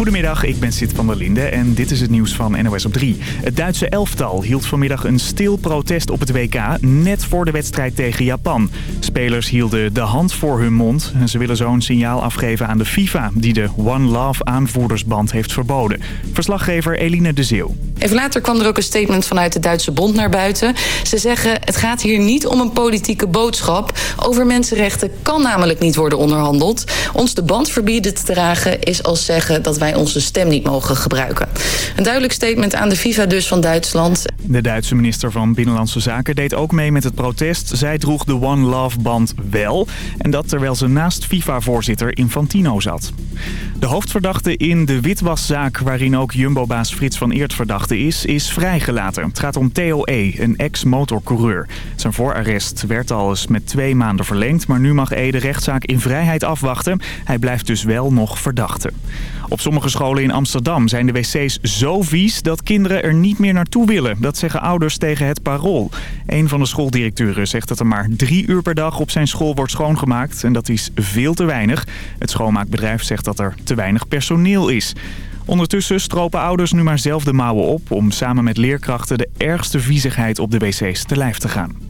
Goedemiddag, ik ben Sid van der Linde en dit is het nieuws van NOS op 3. Het Duitse elftal hield vanmiddag een stil protest op het WK, net voor de wedstrijd tegen Japan. Spelers hielden de hand voor hun mond en ze willen zo een signaal afgeven aan de FIFA... die de One Love aanvoerdersband heeft verboden. Verslaggever Eline de Zeeuw. Even later kwam er ook een statement vanuit de Duitse bond naar buiten. Ze zeggen het gaat hier niet om een politieke boodschap. Over mensenrechten kan namelijk niet worden onderhandeld. Ons de band verbieden te dragen is als zeggen dat wij onze stem niet mogen gebruiken. Een duidelijk statement aan de FIFA dus van Duitsland. De Duitse minister van Binnenlandse Zaken deed ook mee met het protest. Zij droeg de One Love band wel. En dat terwijl ze naast FIFA-voorzitter Infantino zat. De hoofdverdachte in de witwaszaak waarin ook Jumbo-baas Frits van Eert verdachte is, is vrijgelaten. Het gaat om Theo E., een ex-motorcoureur. Zijn voorarrest werd al eens met twee maanden verlengd, maar nu mag E. de rechtszaak in vrijheid afwachten. Hij blijft dus wel nog verdachte. Op sommige scholen in Amsterdam zijn de wc's zo vies dat kinderen er niet meer naartoe willen. Dat zeggen ouders tegen het parool. Een van de schooldirecteuren zegt dat er maar drie uur per dag op zijn school wordt schoongemaakt. En dat is veel te weinig. Het schoonmaakbedrijf zegt dat er te weinig personeel is. Ondertussen stropen ouders nu maar zelf de mouwen op... om samen met leerkrachten de ergste viezigheid op de wc's te lijf te gaan.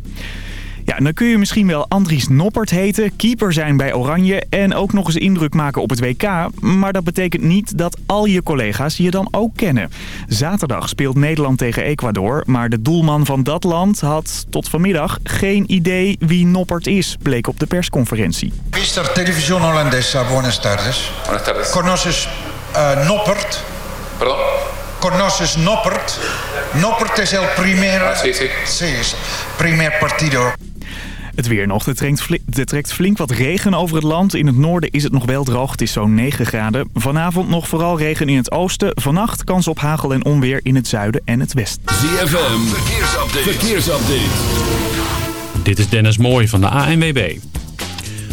Ja, dan kun je misschien wel Andries Noppert heten, keeper zijn bij Oranje... en ook nog eens indruk maken op het WK. Maar dat betekent niet dat al je collega's je dan ook kennen. Zaterdag speelt Nederland tegen Ecuador... maar de doelman van dat land had tot vanmiddag geen idee wie Noppert is... bleek op de persconferentie. Mister Television Holandesa, buenas tardes. Buenas tardes. Conoces uh, Noppert? Perdón. Conoces Noppert? Noppert is el primer... Ah, sí, sí. Sí, es primer partido. Het weer nog. Er trekt, flink, er trekt flink wat regen over het land. In het noorden is het nog wel droog. Het is zo'n 9 graden. Vanavond nog vooral regen in het oosten. Vannacht kans op hagel en onweer in het zuiden en het westen. ZFM, verkeersupdate. verkeersupdate. Dit is Dennis Mooij van de ANWB.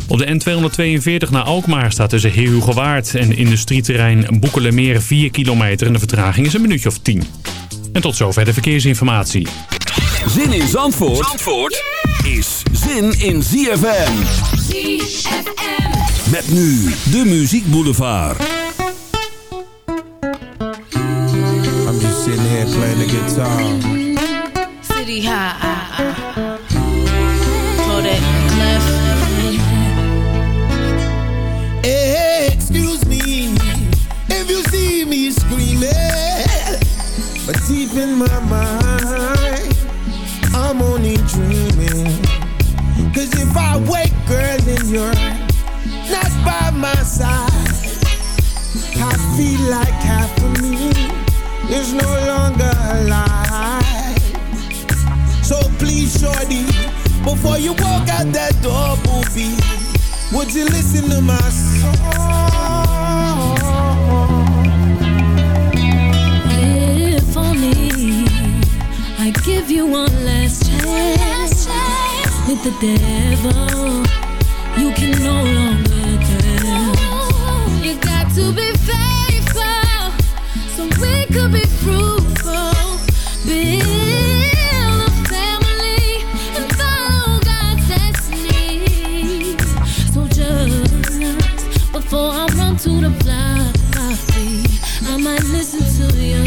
Op de N242 naar Alkmaar staat tussen Heerhugowaard en industrieterrein Boekelemeer 4 kilometer. En de vertraging is een minuutje of 10. En tot zover de verkeersinformatie. Zin in Zandvoort, Zandvoort zin in ZFM. ZFM. Met nu de Muziek Boulevard. I'm just sitting here playing the guitar. City High. Clef. Hey, excuse me if you see me screaming, but deep in my mind, I wake, girl, then you're not by my side. I feel like half of me is no longer alive. So please, shorty, before you walk out that door, booby, would you listen to my song? If only I give you one last chance with the devil, you can no longer dance. You got to be faithful so we could be fruitful. Build a family and follow God's destiny. So just before I run to the block, I might listen to your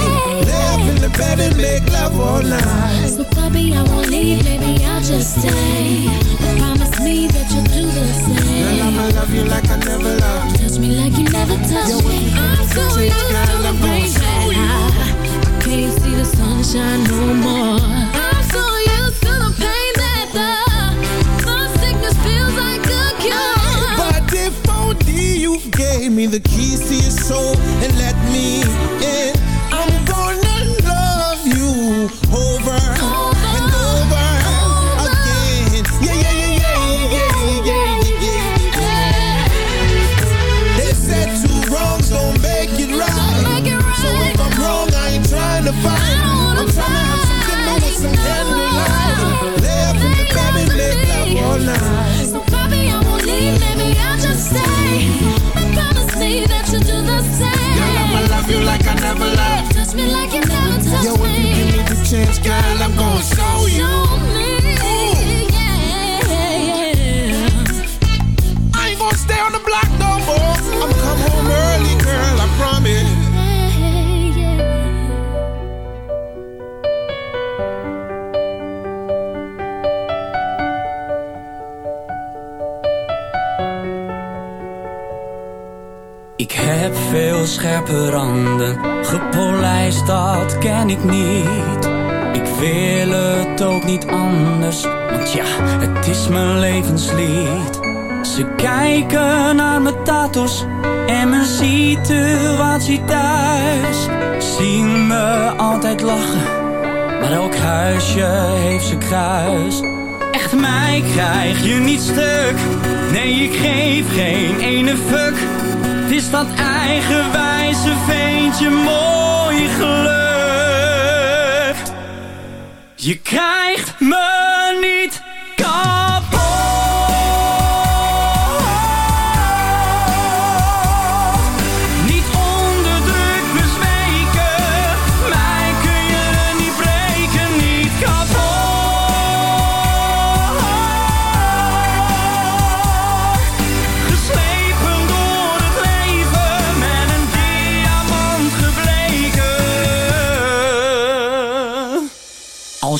Bed and make love all night. So puppy, I won't leave, maybe I'll just stay. But promise me that you'll do the same. Girl, I'ma love you like I never loved Touch me like you never touched me. I'm so used to the rain that I can't see the sunshine no more. I'm so used to the pain that the, the sickness feels like a cure. But if only you gave me the keys to your soul and let me in, dat eigenwijze veentje mooi geluk. Je krijgt me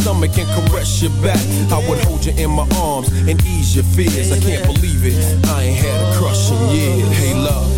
stomach and caress your back. I would hold you in my arms and ease your fears. I can't believe it. I ain't had a crush in years. Hey, love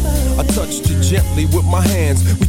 I touched you gently with my hands. We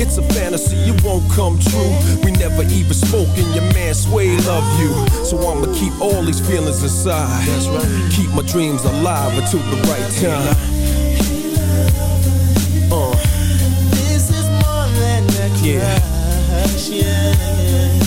it's a fantasy, it won't come true. We never even spoke, and your man Sway love you. So I'ma keep all these feelings inside. That's right. Keep my dreams alive until the right time. Uh. This is more than a crush, yes. Uh-huh.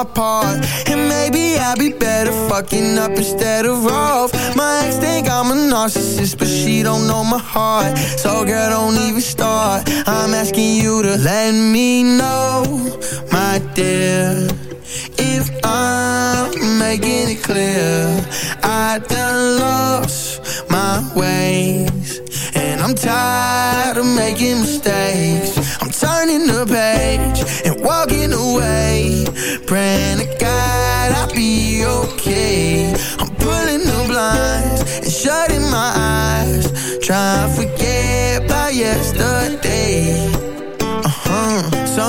My part. And maybe I'd be better fucking up instead of off. My ex think I'm a narcissist, but she don't know my heart. So girl, don't even start. I'm asking you to let me know, my dear. If I'm making it clear, I done lost my ways. And I'm tired of making mistakes. I'm turning the page and walking away. Praying to God I'll be okay. I'm pulling the blinds and shutting my eyes. Trying to forget about yesterday.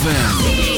ZFM.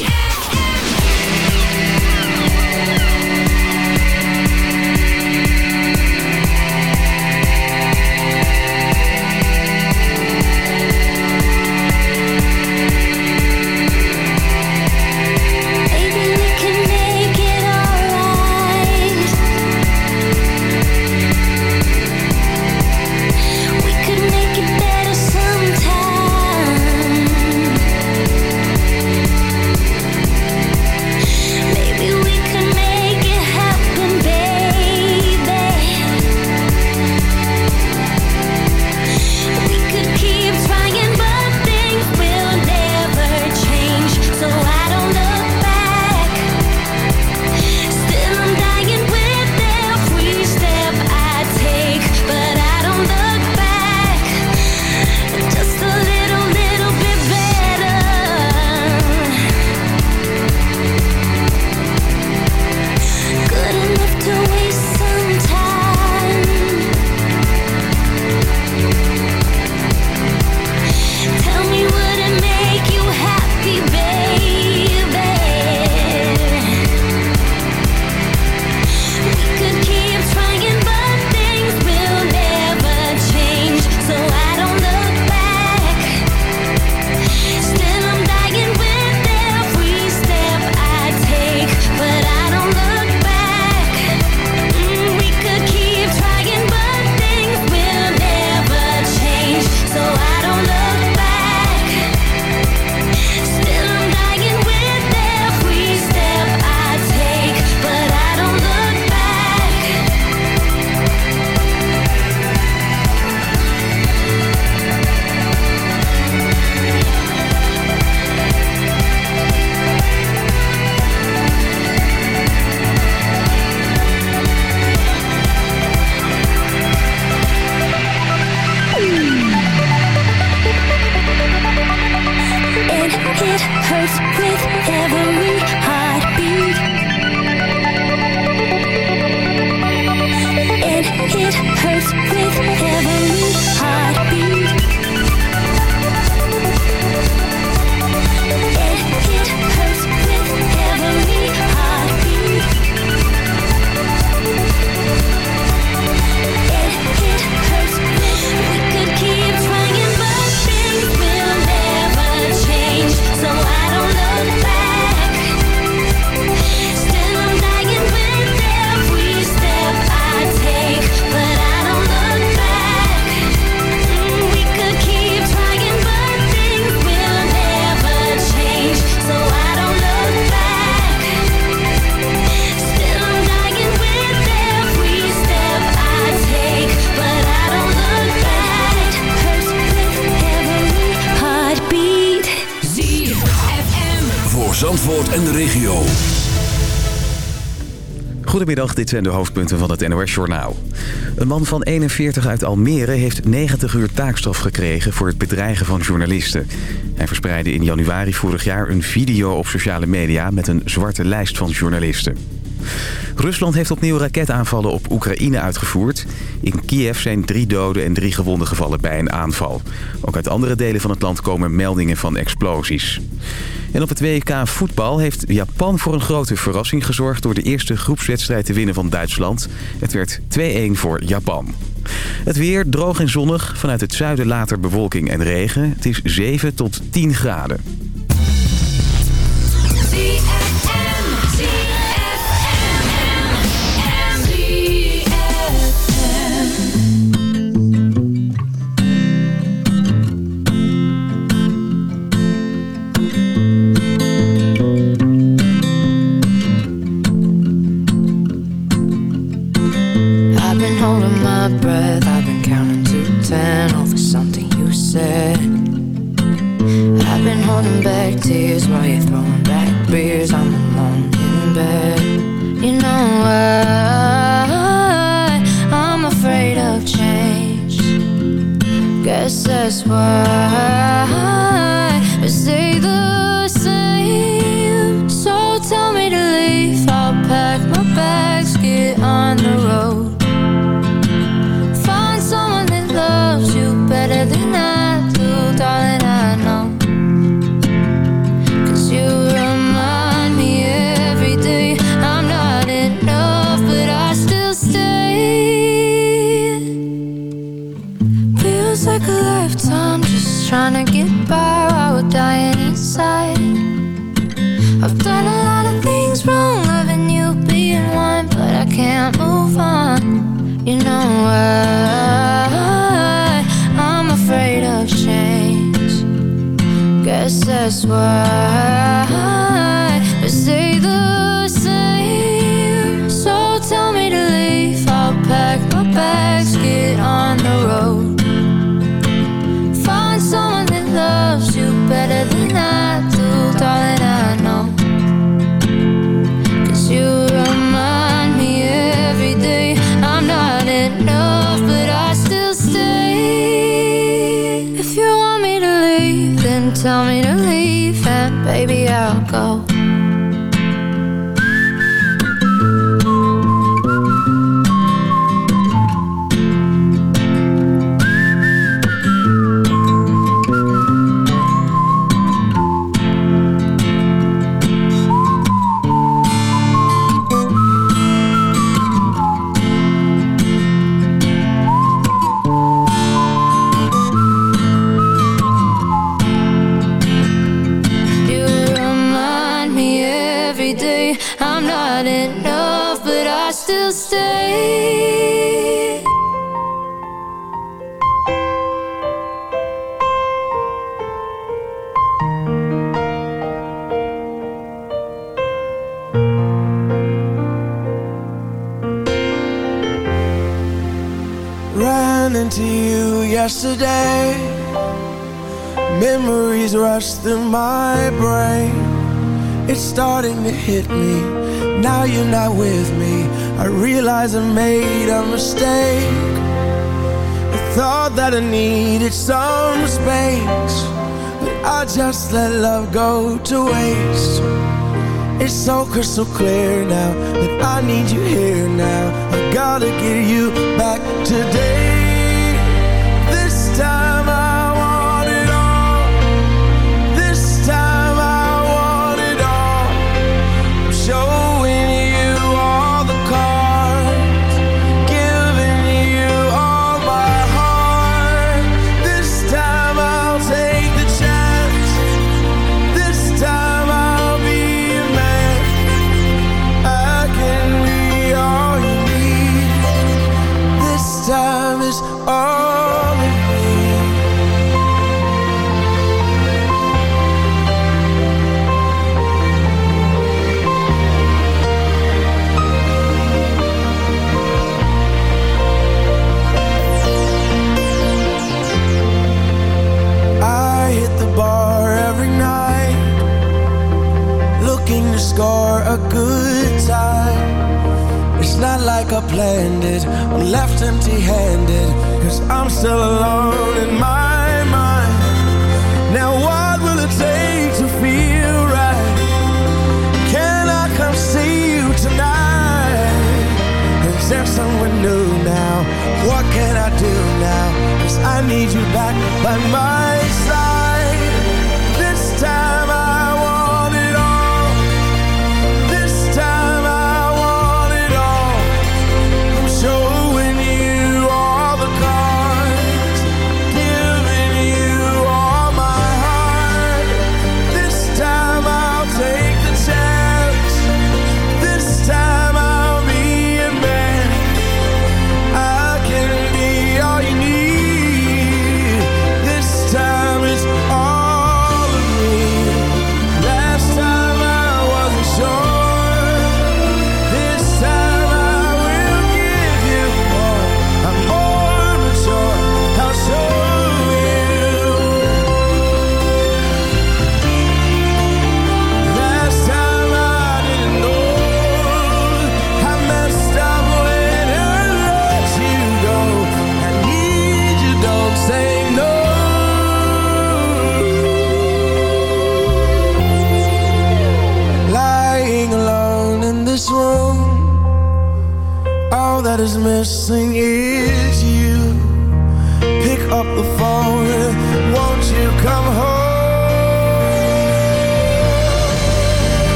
Goedemiddag, dit zijn de hoofdpunten van het NOS-journaal. Een man van 41 uit Almere heeft 90 uur taakstraf gekregen voor het bedreigen van journalisten. Hij verspreidde in januari vorig jaar een video op sociale media met een zwarte lijst van journalisten. Rusland heeft opnieuw raketaanvallen op Oekraïne uitgevoerd. In Kiev zijn drie doden en drie gewonden gevallen bij een aanval. Ook uit andere delen van het land komen meldingen van explosies. En op het WK voetbal heeft Japan voor een grote verrassing gezorgd... door de eerste groepswedstrijd te winnen van Duitsland. Het werd 2-1 voor Japan. Het weer droog en zonnig. Vanuit het zuiden later bewolking en regen. Het is 7 tot 10 graden. My breath, I've been counting to ten over something you said. I've been holding back tears while you're throwing back beers. I'm alone in bed. You know why I'm afraid of change. Guess that's why I stay the same. So tell me to leave. I'll pack my bags, get on the road. That's why still stay. Ran into you yesterday. Memories rush through my brain. It's starting to hit me. Now you're not with me. I realize I made a mistake. I thought that I needed some space. But I just let love go to waste. It's so crystal clear now that I need you here now. I gotta get you back today. landed. I'm left empty handed, cause I'm still alone in my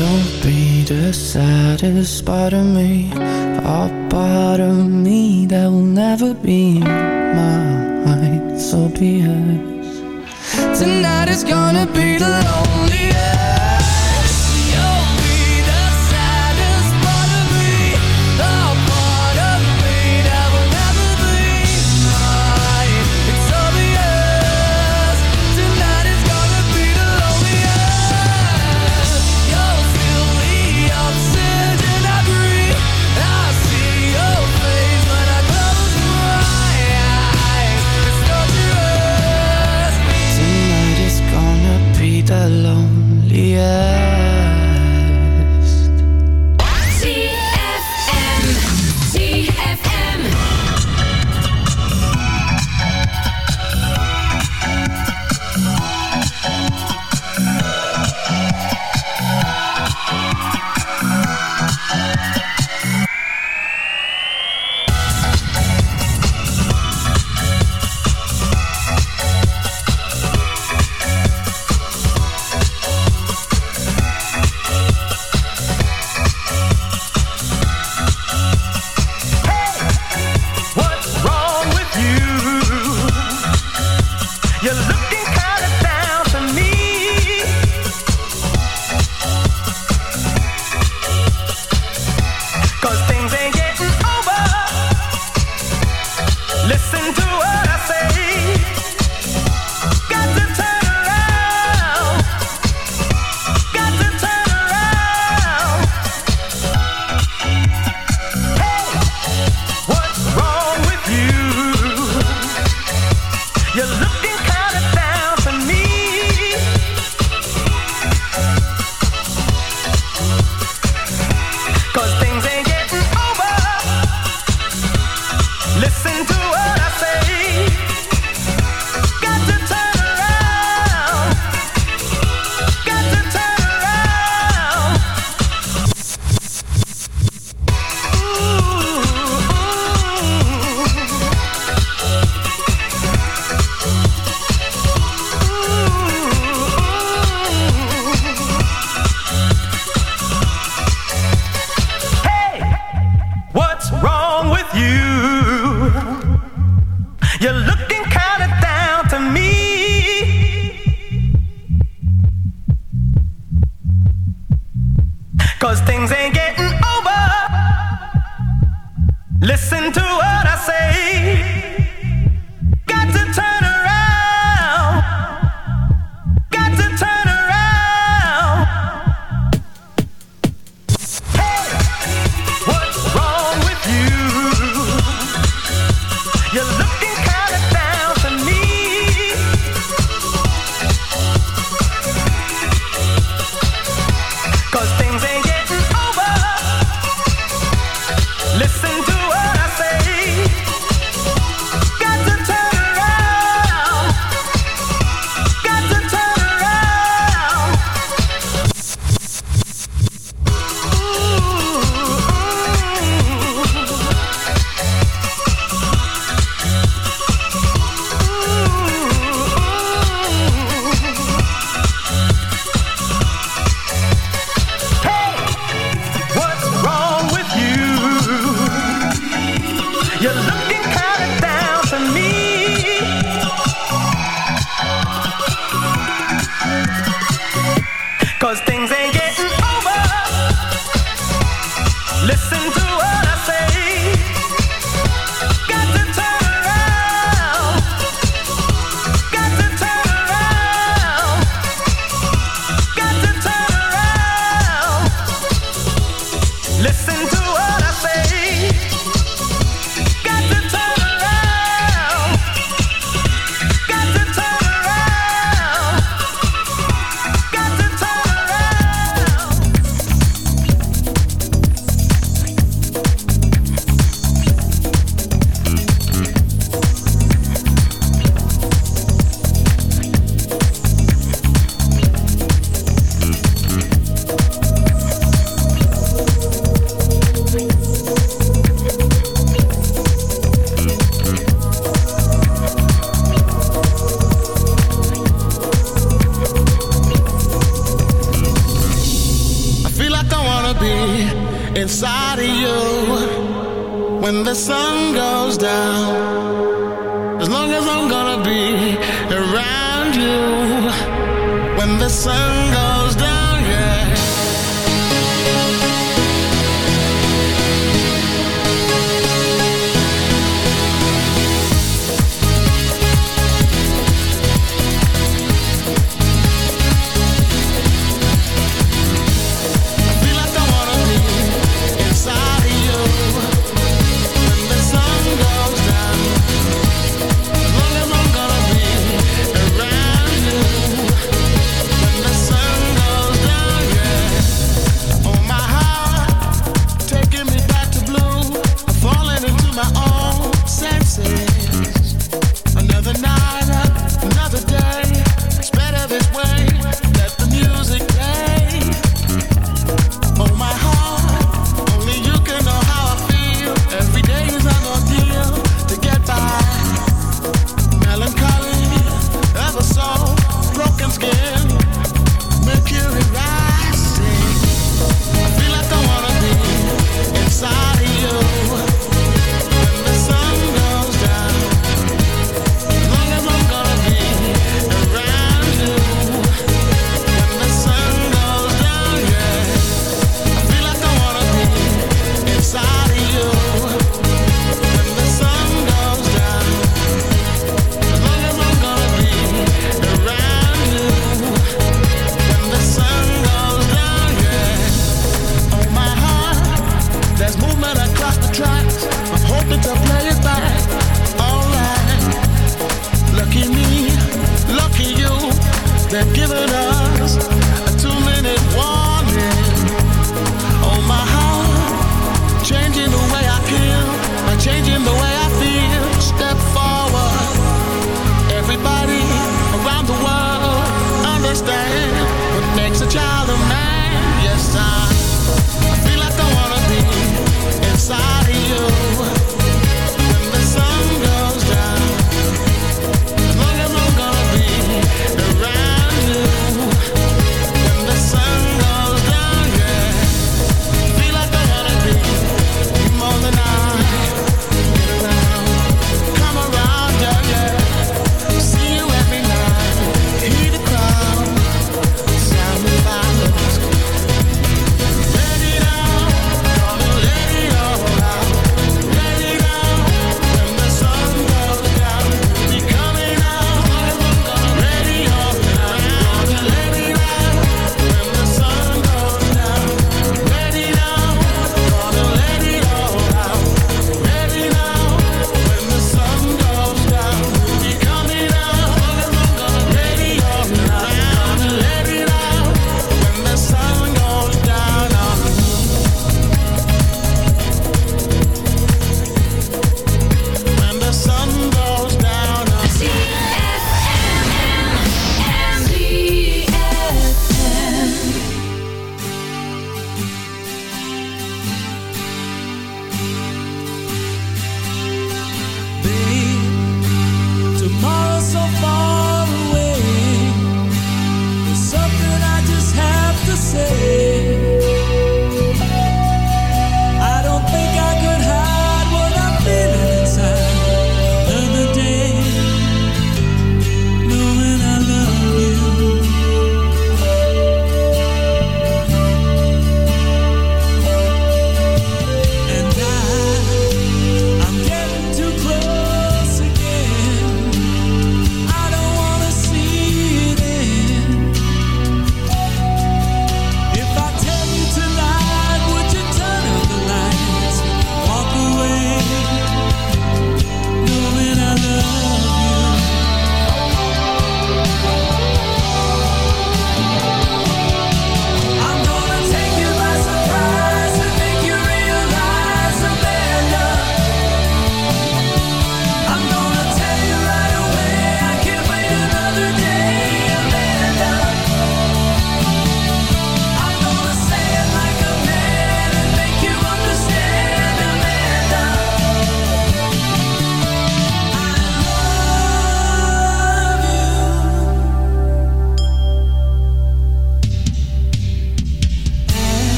You'll be the saddest part of me, a part of me that will never be mine. So be it. Tonight is gonna be the lonely.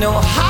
No Halloween,